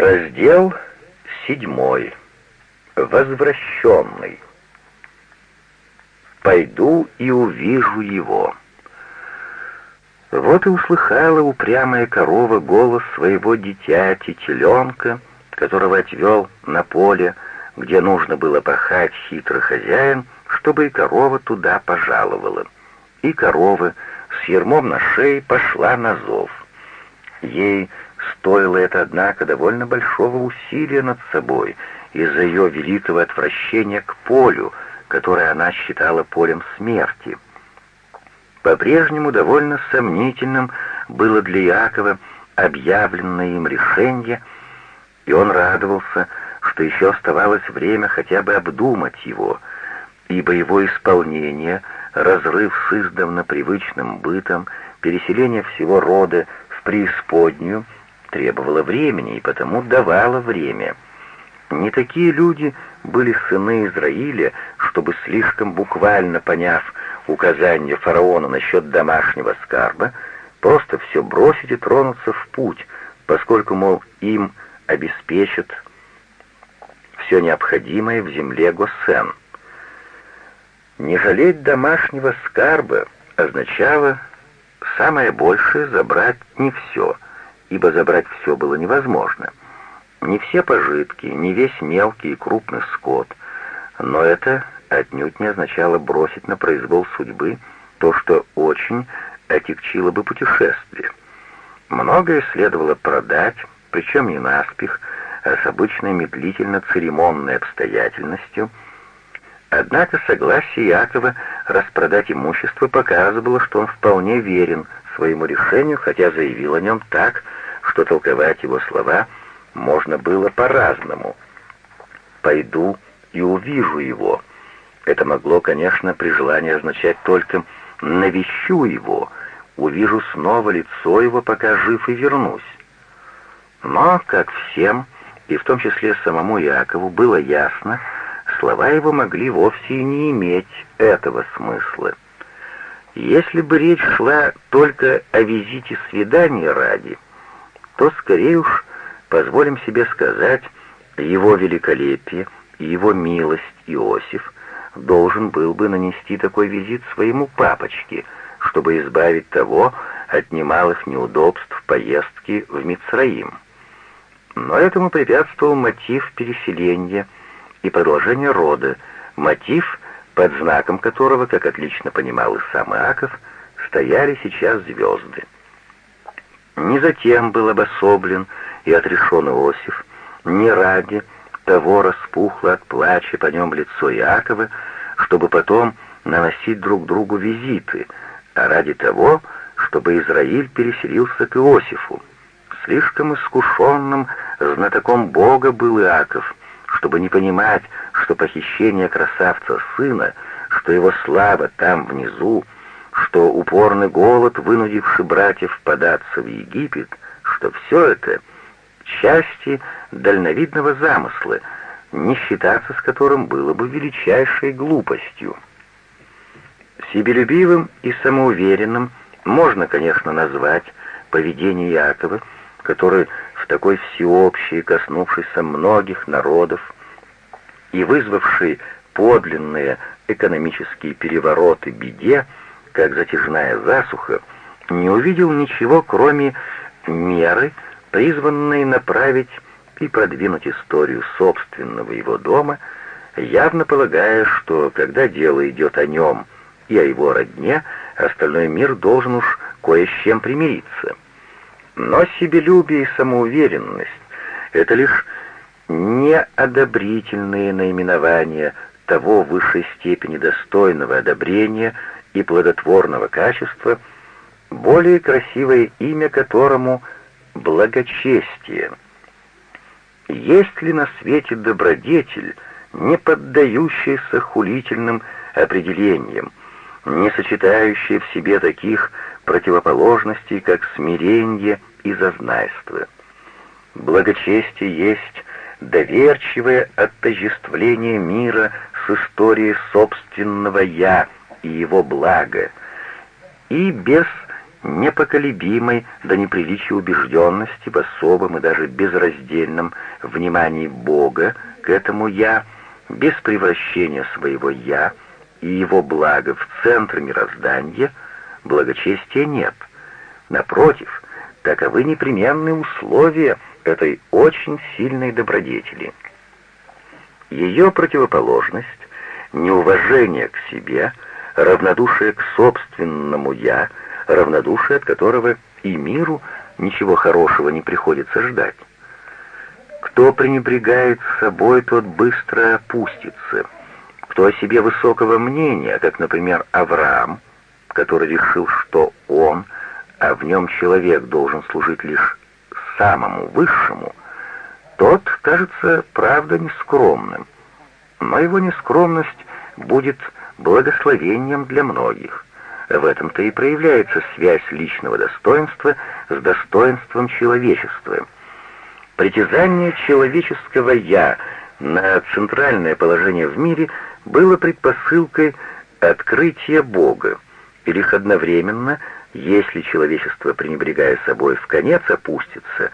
Раздел седьмой. Возвращенный. Пойду и увижу его. Вот и услыхала упрямая корова голос своего дитяти, теленка, которого отвел на поле, где нужно было пахать хитрый хозяин, чтобы и корова туда пожаловала. И корова с ермом на шее пошла на зов. Ей стоило это, однако, довольно большого усилия над собой из-за ее великого отвращения к полю, которое она считала полем смерти. По-прежнему довольно сомнительным было для Якова объявленное им решение, и он радовался, что еще оставалось время хотя бы обдумать его, ибо его исполнение, разрыв с издавна привычным бытом, переселение всего рода в преисподнюю требовало времени и потому давало время. Не такие люди были сыны Израиля, чтобы слишком буквально поняв указание фараона насчет домашнего скарба, просто все бросить и тронуться в путь, поскольку, мол, им обеспечат все необходимое в земле Госен. Не жалеть домашнего скарба означало самое большее забрать не все, ибо забрать все было невозможно. Не все пожитки, не весь мелкий и крупный скот, но это отнюдь не означало бросить на произвол судьбы то, что очень отягчило бы путешествие. Многое следовало продать, причем не наспех, а с обычной медлительно-церемонной обстоятельностью. Однако согласие Якова распродать имущество показывало, что он вполне верен своему решению, хотя заявил о нем так, что толковать его слова можно было по-разному. «Пойду и увижу его», это могло, конечно, при желании означать только «навещу его», «увижу снова лицо его, пока жив и вернусь». Но, как всем, и в том числе самому Якову, было ясно, слова его могли вовсе и не иметь этого смысла. Если бы речь шла только о визите свидания ради, то скорее уж позволим себе сказать, его великолепие и его милость Иосиф должен был бы нанести такой визит своему папочке, чтобы избавить того от немалых неудобств поездки в Мицраим. Но этому препятствовал мотив переселения и продолжения рода, мотив, под знаком которого, как отлично понимал и сам Иаков, стояли сейчас звезды. Не затем был обособлен и отрешен Иосиф, не ради того распухло от плача по нем лицо Иакова, чтобы потом наносить друг другу визиты, а ради того, чтобы Израиль переселился к Иосифу. Слишком искушенным знатоком Бога был Иаков, чтобы не понимать, что похищение красавца сына, что его слава там внизу, что упорный голод, вынудивший братьев податься в Египет, что все это — части дальновидного замысла, не считаться с которым было бы величайшей глупостью. Себелюбивым и самоуверенным можно, конечно, назвать поведение Якова, который в такой всеобщей, коснувшейся многих народов и вызвавший подлинные экономические перевороты беде, как затяжная засуха, не увидел ничего, кроме меры, призванный направить и продвинуть историю собственного его дома, явно полагая, что когда дело идет о нем и о его родне, остальной мир должен уж кое с чем примириться. Но себелюбие и самоуверенность — это лишь неодобрительные наименования того высшей степени достойного одобрения и плодотворного качества, более красивое имя которому — благочестие. Есть ли на свете добродетель, не поддающаяся хулительным определениям, не сочетающая в себе таких противоположностей, как смирение и зазнайство? Благочестие есть доверчивое отождествление мира с историей собственного «я» и его блага, и без непоколебимой до неприличия убежденности в особом и даже безраздельном внимании Бога к этому «я», без превращения своего «я» и его блага в центр мироздания, благочестия нет. Напротив, таковы непременные условия этой очень сильной добродетели. Ее противоположность — неуважение к себе, равнодушие к собственному «я», равнодушие, от которого и миру ничего хорошего не приходится ждать. Кто пренебрегает собой, тот быстро опустится. Кто о себе высокого мнения, как, например, Авраам, который решил, что он, а в нем человек должен служить лишь самому высшему, тот кажется, правда, нескромным. Но его нескромность будет благословением для многих. В этом-то и проявляется связь личного достоинства с достоинством человечества. Притязание человеческого «я» на центральное положение в мире было предпосылкой открытия Бога, и лишь одновременно, если человечество, пренебрегая собой, в конец опустится,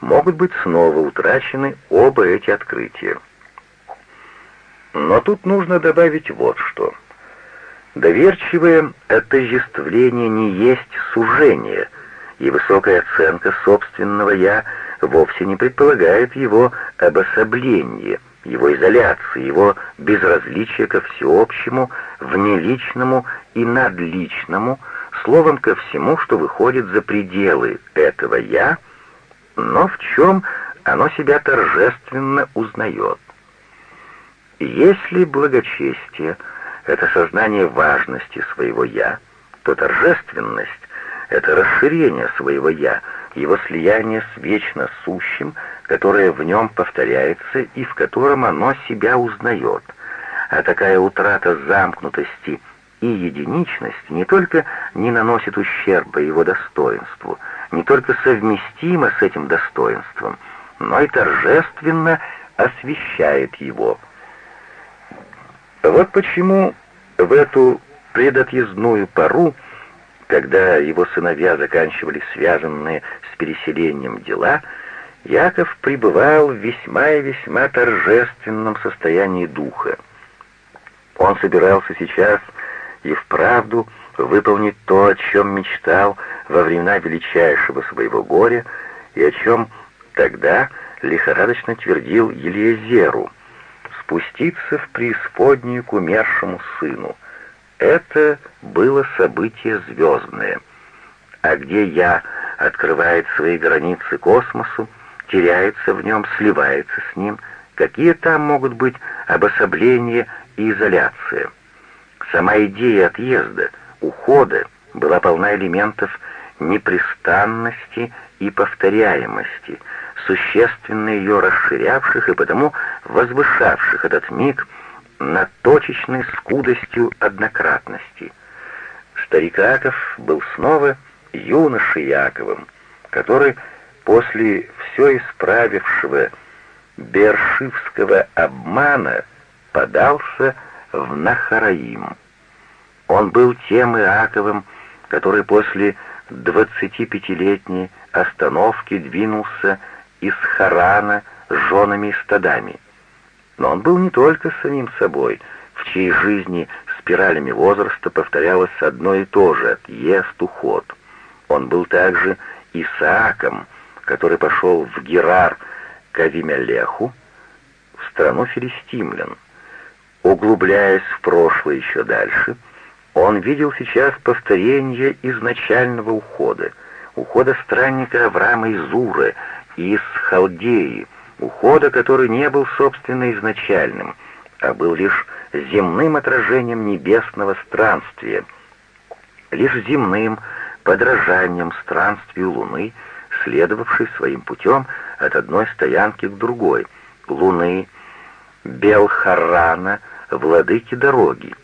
могут быть снова утрачены оба эти открытия. Но тут нужно добавить вот что — Доверчивое отождествление не есть сужение, и высокая оценка собственного «я» вовсе не предполагает его обособление, его изоляции, его безразличие ко всеобщему, внеличному и надличному, словом, ко всему, что выходит за пределы этого «я», но в чем оно себя торжественно узнает. Если благочестие — это сознание важности своего «я», то торжественность — это расширение своего «я», его слияние с вечно сущим, которое в нем повторяется и в котором оно себя узнает. А такая утрата замкнутости и единичности не только не наносит ущерба его достоинству, не только совместима с этим достоинством, но и торжественно освещает его — вот почему в эту предотъездную пору, когда его сыновья заканчивали связанные с переселением дела, Яков пребывал в весьма и весьма торжественном состоянии духа. Он собирался сейчас и вправду выполнить то, о чем мечтал во времена величайшего своего горя и о чем тогда лихорадочно твердил Елиезеру — спуститься в преисподнюю к умершему сыну. Это было событие звездное. А где я открывает свои границы космосу, теряется в нем, сливается с ним, какие там могут быть обособления и изоляция. Сама идея отъезда, ухода была полна элементов непрестанности и повторяемости — существенно ее расширявших и потому возвышавших этот миг над точечной скудостью однократности. Старик Аков был снова юношей Яковом, который после все исправившего Бершивского обмана подался в Нахараим. Он был тем Иаковым, который после двадцатипятилетней остановки двинулся из Харана с женами и стадами. Но он был не только самим собой, в чьей жизни спиралями возраста повторялось одно и то же — отъезд, уход. Он был также Исааком, который пошел в Герар к Авимелеху, в страну филистимлян. Углубляясь в прошлое еще дальше, он видел сейчас повторение изначального ухода, ухода странника Авраама из Уры, из Халдеи, ухода, который не был, собственно, изначальным, а был лишь земным отражением небесного странствия, лишь земным подражанием странствию Луны, следовавшей своим путем от одной стоянки к другой, Луны, Белхарана, владыки дороги.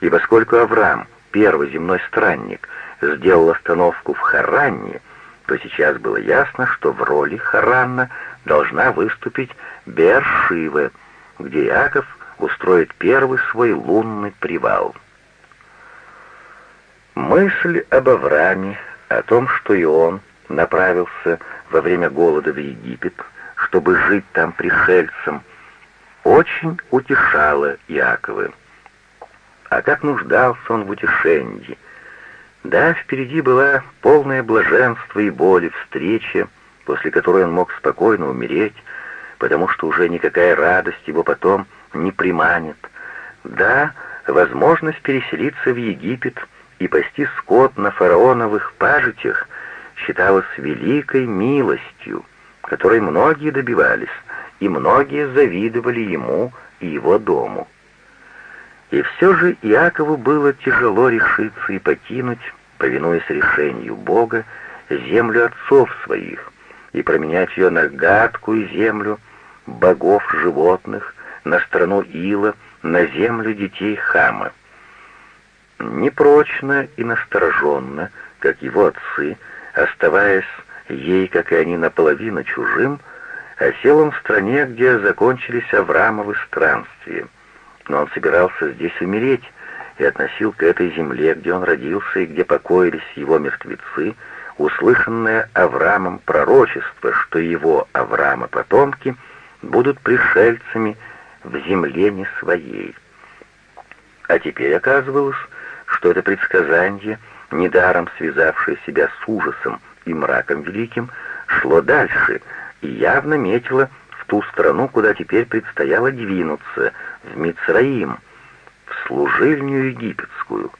И поскольку Авраам, первый земной странник, сделал остановку в Харанне, то сейчас было ясно, что в роли Харанна должна выступить Бершива, где Яков устроит первый свой лунный привал. Мысль об Аврааме, о том, что и он направился во время голода в Египет, чтобы жить там пришельцем, очень утешало Иакова. А как нуждался он в утешении. Да, впереди была полное блаженство и боли встреча, после которой он мог спокойно умереть, потому что уже никакая радость его потом не приманит. Да, возможность переселиться в Египет и пасти скот на фараоновых пажитях считалась великой милостью, которой многие добивались, и многие завидовали ему и его дому. И все же Иакову было тяжело решиться и покинуть, повинуясь решению Бога, землю отцов своих и променять ее на гадкую землю богов животных, на страну Ила, на землю детей Хама. Непрочно и настороженно, как его отцы, оставаясь ей, как и они, наполовину чужим, осел он в стране, где закончились Авраамовы странствия. Но он собирался здесь умереть и относил к этой земле, где он родился и где покоились его мертвецы, услышанное Авраамом пророчество, что его, Авраама, потомки будут пришельцами в земле не своей. А теперь оказывалось, что это предсказание, недаром связавшее себя с ужасом и мраком великим, шло дальше и явно метило в ту страну, куда теперь предстояло двинуться, в Мицраим, в служильню египетскую.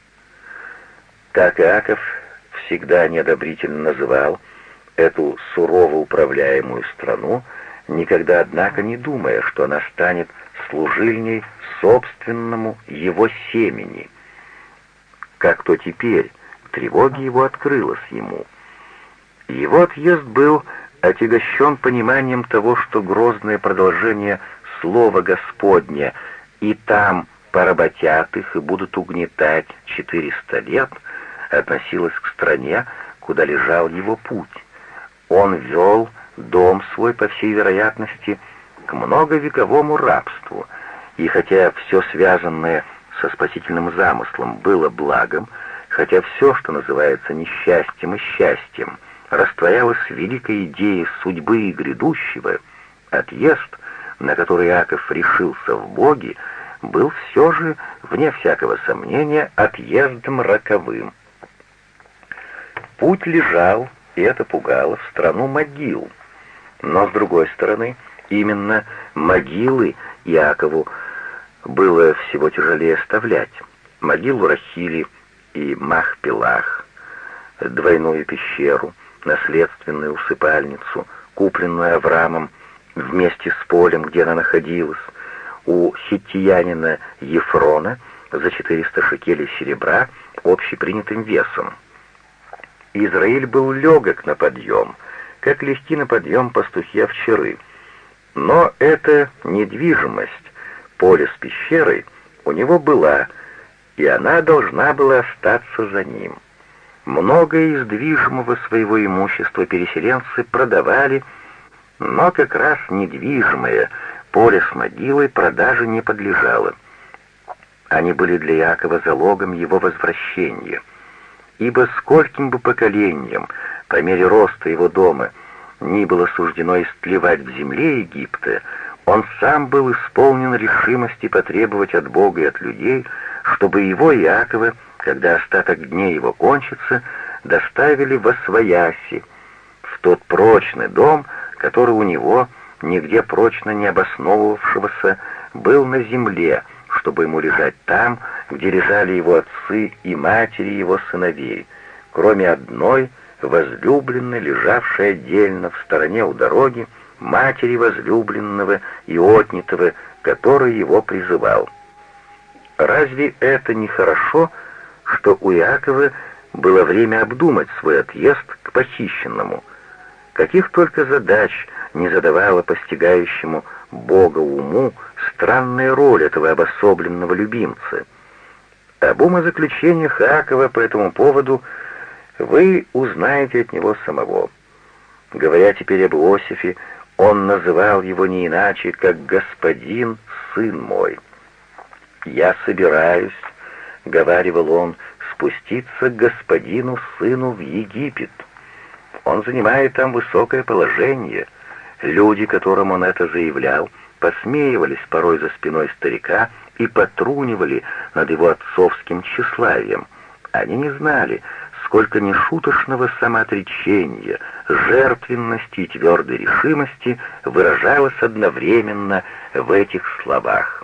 Так Иаков всегда неодобрительно называл эту сурово управляемую страну, никогда, однако, не думая, что она станет служильней собственному его семени. Как то теперь, тревога его открылась ему. Его отъезд был отягощен пониманием того, что грозное продолжение Слова Господня «и там поработят их и будут угнетать четыреста лет» относилось к стране, куда лежал его путь. Он вел дом свой, по всей вероятности, к многовековому рабству, и хотя все связанное со спасительным замыслом было благом, хотя все, что называется несчастьем и счастьем, растворялось в великой идее судьбы и грядущего, отъезд, на который Иаков решился в Боге, был все же, вне всякого сомнения, отъездом роковым. Путь лежал, и это пугало, в страну могил. Но, с другой стороны, именно могилы Якову было всего тяжелее оставлять. Могилу Рахили и Махпилах, двойную пещеру, наследственную усыпальницу, купленную Авраамом вместе с полем, где она находилась, у хиттиянина Ефрона за 400 шекелей серебра общепринятым весом. Израиль был легок на подъем — как легки на подъем пастухи овчары. Но эта недвижимость, поле с пещерой, у него была, и она должна была остаться за ним. Многое из движимого своего имущества переселенцы продавали, но как раз недвижимое поле с могилой продаже не подлежало. Они были для Якова залогом его возвращения, ибо скольким бы поколениям по мере роста его дома ни было суждено истлевать в земле Египта, он сам был исполнен решимости потребовать от Бога и от людей, чтобы его Иакова, когда остаток дней его кончится, доставили во Свояси, в тот прочный дом, который у него, нигде прочно не обосновывавшегося, был на земле, чтобы ему лежать там, где лежали его отцы и матери его сыновей, кроме одной — возлюбленной, лежавшей отдельно в стороне у дороги, матери возлюбленного и отнятого, который его призывал. Разве это не хорошо, что у Иакова было время обдумать свой отъезд к похищенному? Каких только задач не задавала постигающему Бога уму странная роль этого обособленного любимца. Об умозаключениях Иакова по этому поводу – вы узнаете от него самого. Говоря теперь об Иосифе, он называл его не иначе, как «господин, сын мой». «Я собираюсь», — говаривал он, — спуститься к господину сыну в Египет. Он занимает там высокое положение. Люди, которым он это заявлял, посмеивались порой за спиной старика и потрунивали над его отцовским тщеславием. Они не знали, сколько нешуточного самоотречения, жертвенности и твердой решимости выражалось одновременно в этих словах.